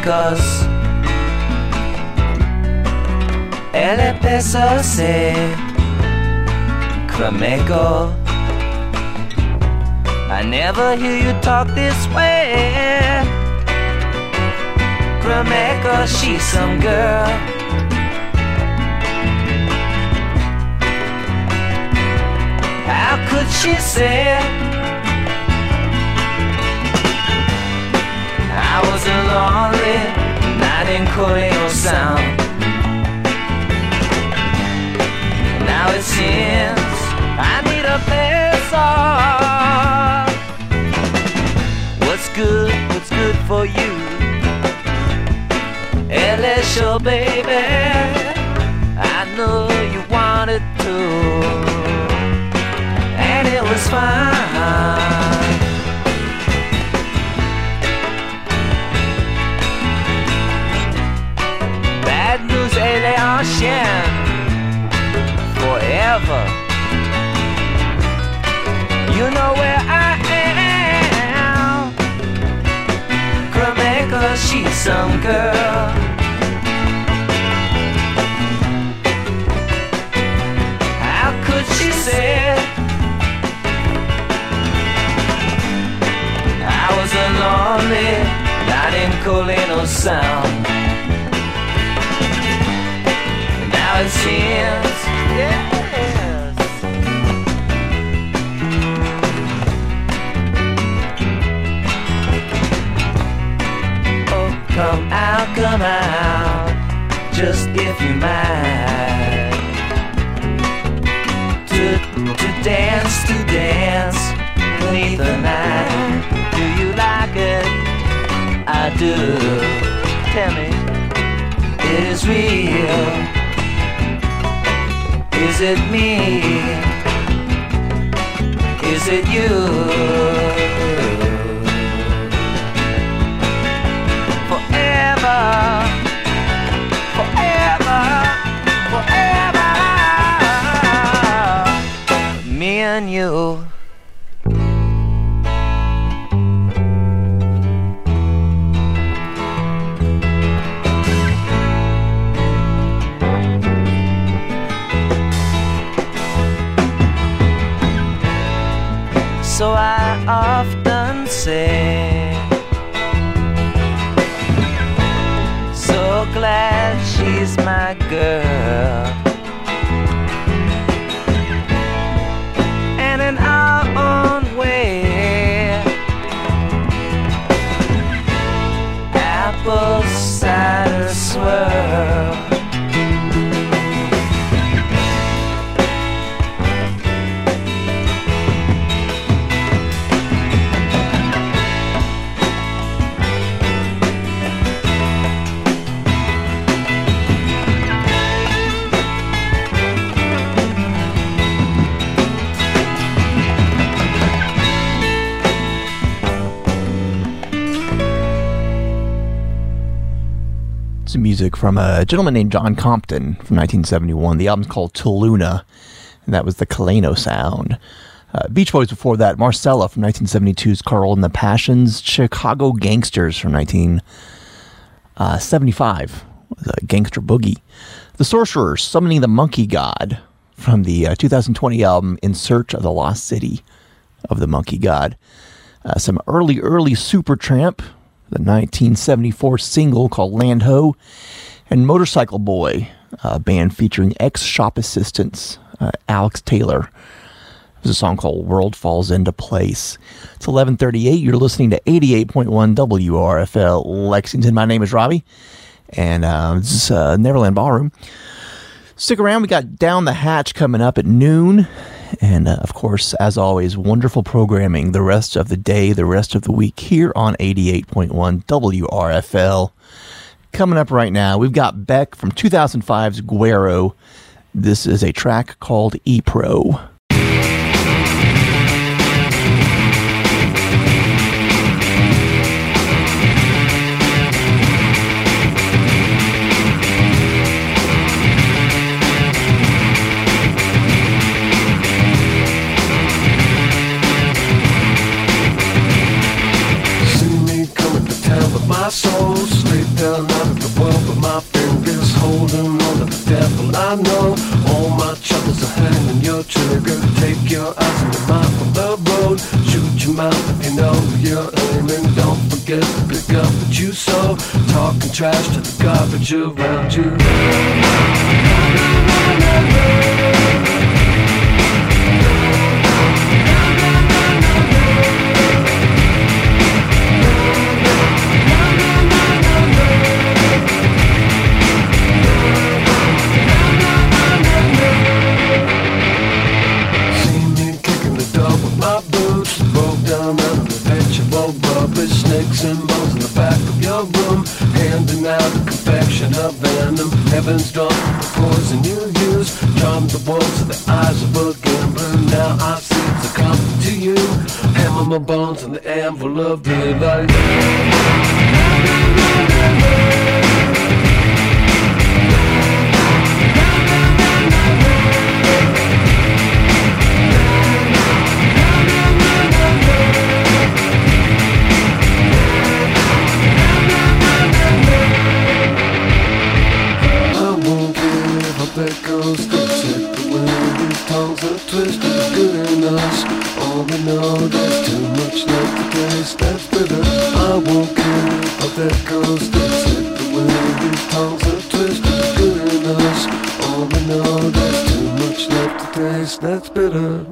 because music from a gentleman named John Compton from 1971. The album's called Tuluna, and that was the Kaleno sound. Uh, Beach Boys before that, Marcella from 1972's Carl and the Passions, Chicago Gangsters from 1975, uh, the Gangster Boogie, The Sorcerer, Summoning the Monkey God from the uh, 2020 album In Search of the Lost City of the Monkey God, uh, some early, early Supertramp the 1974 single called Land Ho, and Motorcycle Boy, a band featuring ex shop assistants uh, Alex Taylor. There's a song called World Falls Into Place. It's 1138. You're listening to 88.1 WRFL Lexington. My name is Robbie, and uh, this is uh, Neverland Ballroom. Stick around. We got Down the Hatch coming up at noon. And uh, of course, as always, wonderful programming the rest of the day, the rest of the week here on 88.1 WRFL. Coming up right now, we've got Beck from 2005's Guero. This is a track called E Pro. Down out of the world. But my fingers holding on to the devil. I know all my troubles are hanging your trigger. Take your eyes and your mind from the road. Shoot your mouth if you know you're aiming. Don't forget to pick up what you sow. Talking trash to the garbage around you. Snakes and bones in the back of your room Handing out a confection of venom. Heaven's drunk the poison you use Charm the wolves with the eyes of a gambler. Now I see it's a comfort to you. Hammer my bones in the anvil of the that goes check the wind These tongues are twisted, good in us All we know, there's too much left to taste. That's bitter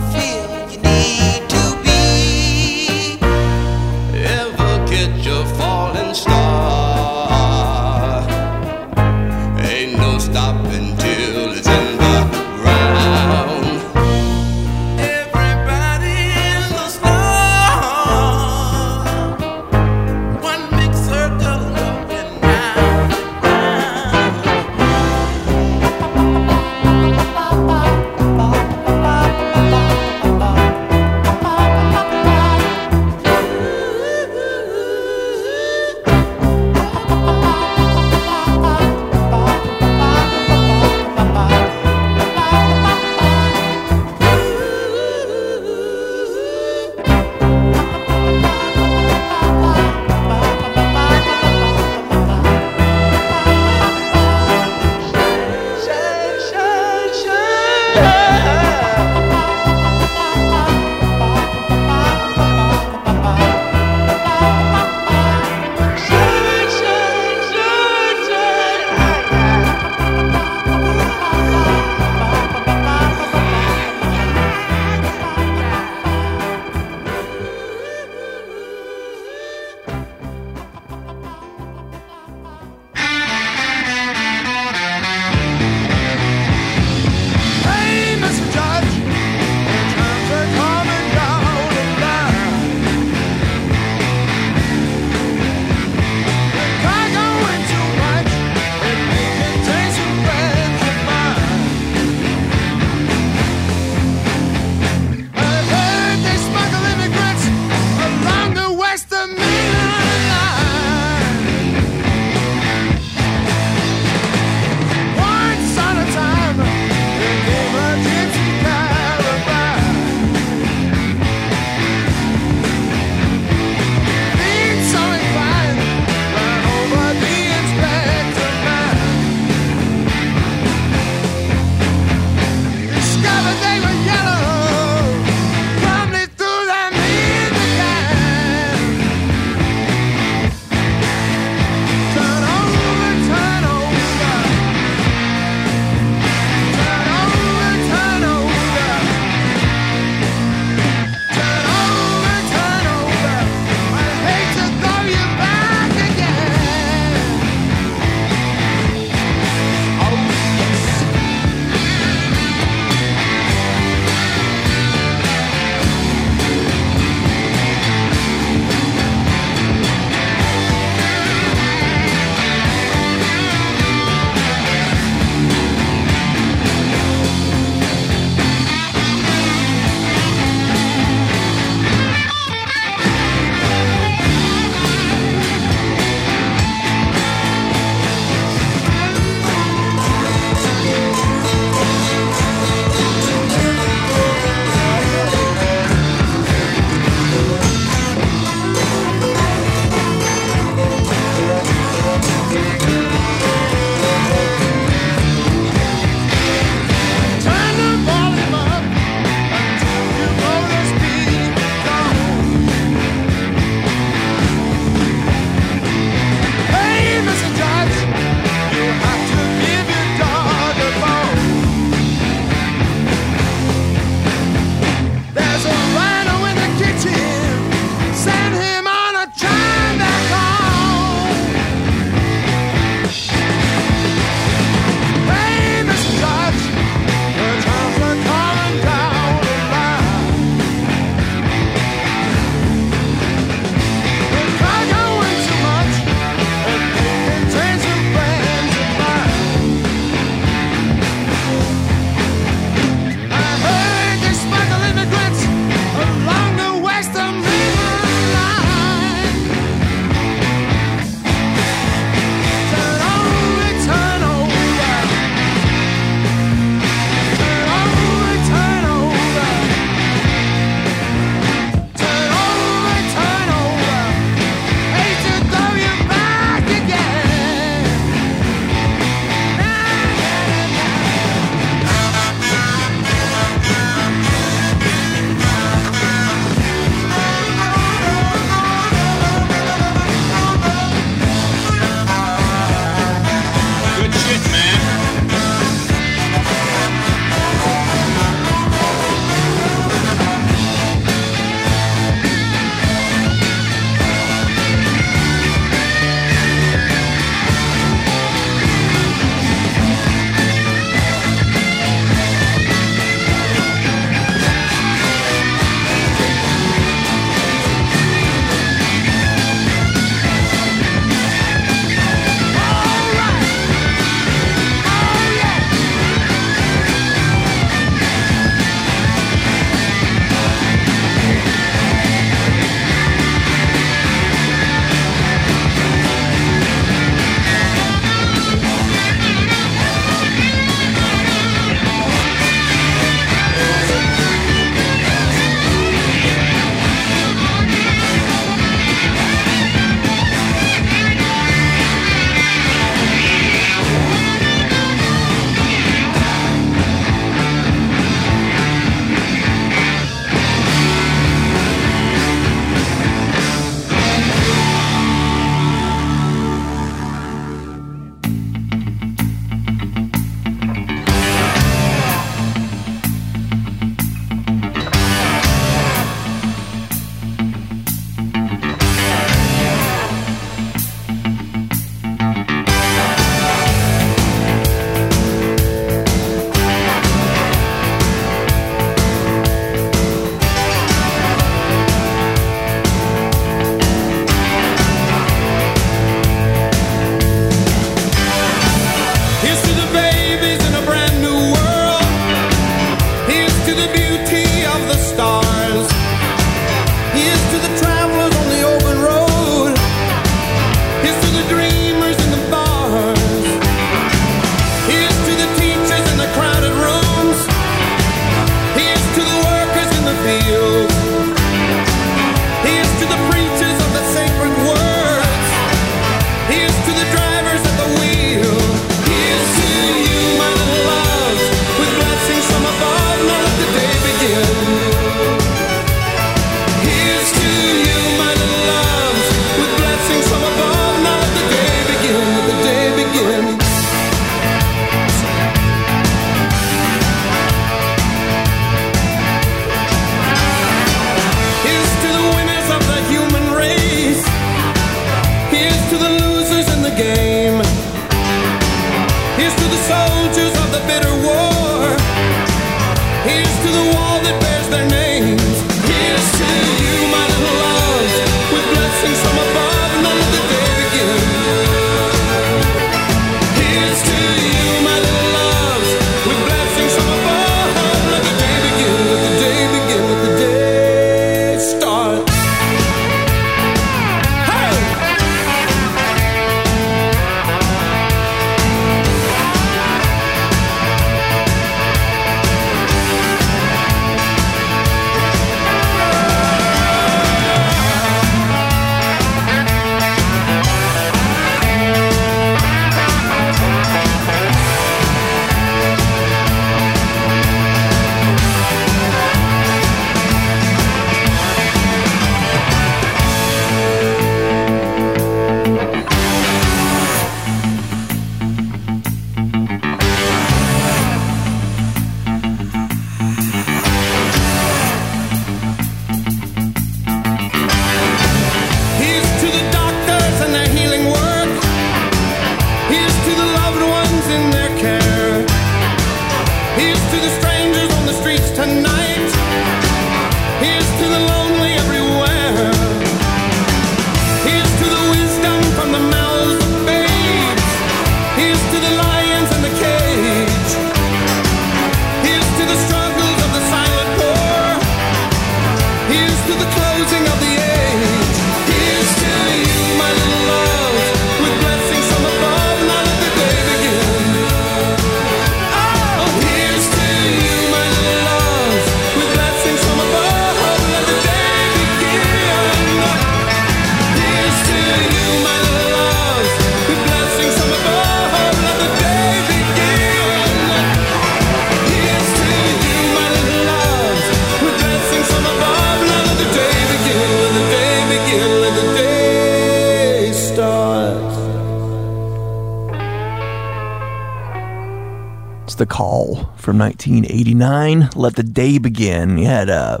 from 1989. Let the day begin. You had uh,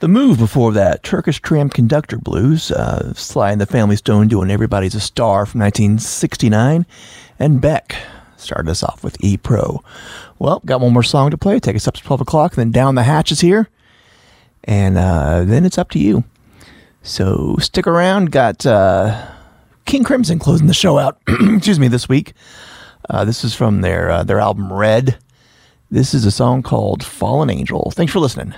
the move before that. Turkish Tram Conductor Blues. Uh, Sly and the Family Stone doing Everybody's a Star from 1969. And Beck started us off with E Pro. Well, got one more song to play. Take us up to 12 o'clock. Then down the hatches here. And uh, then it's up to you. So stick around. Got uh, King Crimson closing the show out. Excuse me, this week. Uh, this is from their uh, their album Red. This is a song called Fallen Angel. Thanks for listening.